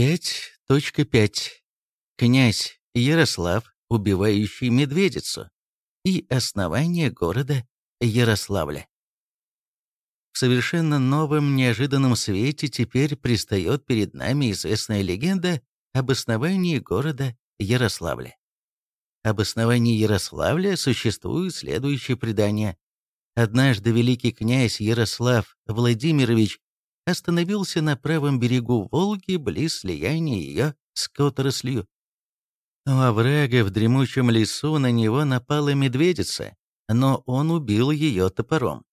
5.5. Князь Ярослав, убивающий медведицу, и основание города Ярославля. В совершенно новом, неожиданном свете теперь предстает перед нами известная легенда об основании города Ярославля. Об основании Ярославля существует следующее предание. Однажды великий князь Ярослав Владимирович остановился на правом берегу Волги близ слияния ее с Которослью. У оврага в дремучем лесу на него напала медведица, но он убил ее топором.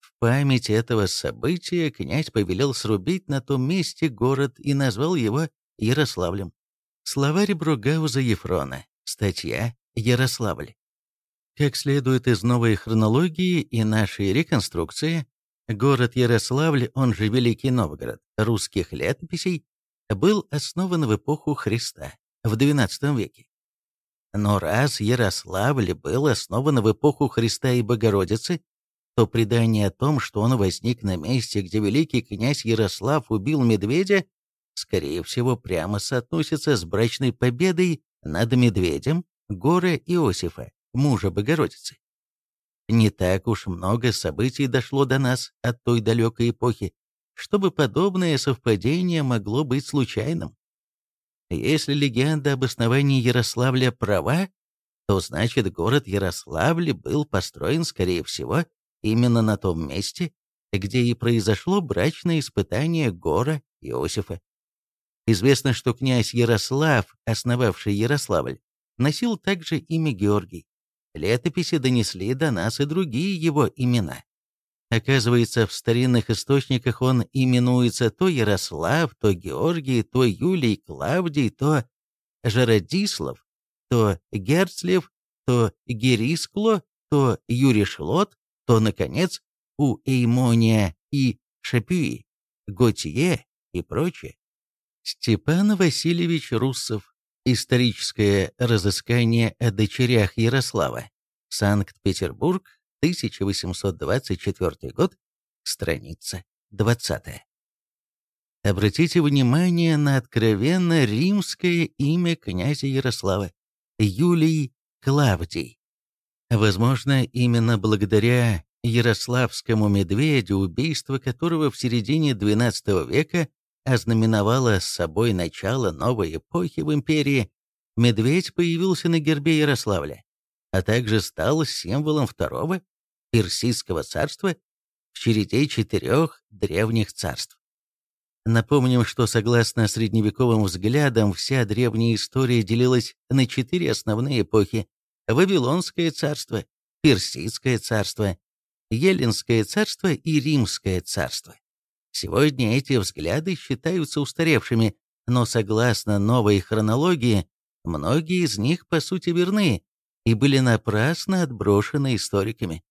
В память этого события князь повелел срубить на том месте город и назвал его Ярославлем. Словарь Бругауза Ефрона. Статья «Ярославль». Как следует из новой хронологии и нашей реконструкции, город Ярославль, он же Великий Новгород, русских летописей, был основан в эпоху Христа, в XII веке. Но раз Ярославль был основан в эпоху Христа и Богородицы, то предание о том, что он возник на месте, где великий князь Ярослав убил медведя, скорее всего, прямо соотносится с брачной победой над медведем Гора Иосифа, мужа Богородицы. Не так уж много событий дошло до нас от той далекой эпохи, чтобы подобное совпадение могло быть случайным. Если легенда об основании Ярославля права, то значит город Ярославль был построен, скорее всего, именно на том месте, где и произошло брачное испытание Гора Иосифа. Известно, что князь Ярослав, основавший Ярославль, носил также имя Георгий. Летописи донесли до нас и другие его имена. Оказывается, в старинных источниках он именуется то Ярослав, то Георгий, то Юлий Клавдий, то Жародислав, то Герцлев, то Герискло, то Юришлот, то, наконец, у Эймония и Шапюи, Готье и прочее. Степан Васильевич Руссов. Историческое разыскание о дочерях Ярослава. Санкт-Петербург, 1824 год, страница 20. Обратите внимание на откровенно римское имя князя Ярослава – Юлий Клавдий. Возможно, именно благодаря ярославскому медведю, убийство которого в середине XII века ознаменовало с собой начало новой эпохи в империи, медведь появился на гербе Ярославля, а также стал символом второго Персидского царства в череде четырех древних царств. Напомним, что согласно средневековым взглядам, вся древняя история делилась на четыре основные эпохи – Вавилонское царство, Персидское царство, Еленское царство и Римское царство. Сегодня эти взгляды считаются устаревшими, но согласно новой хронологии, многие из них по сути верны и были напрасно отброшены историками.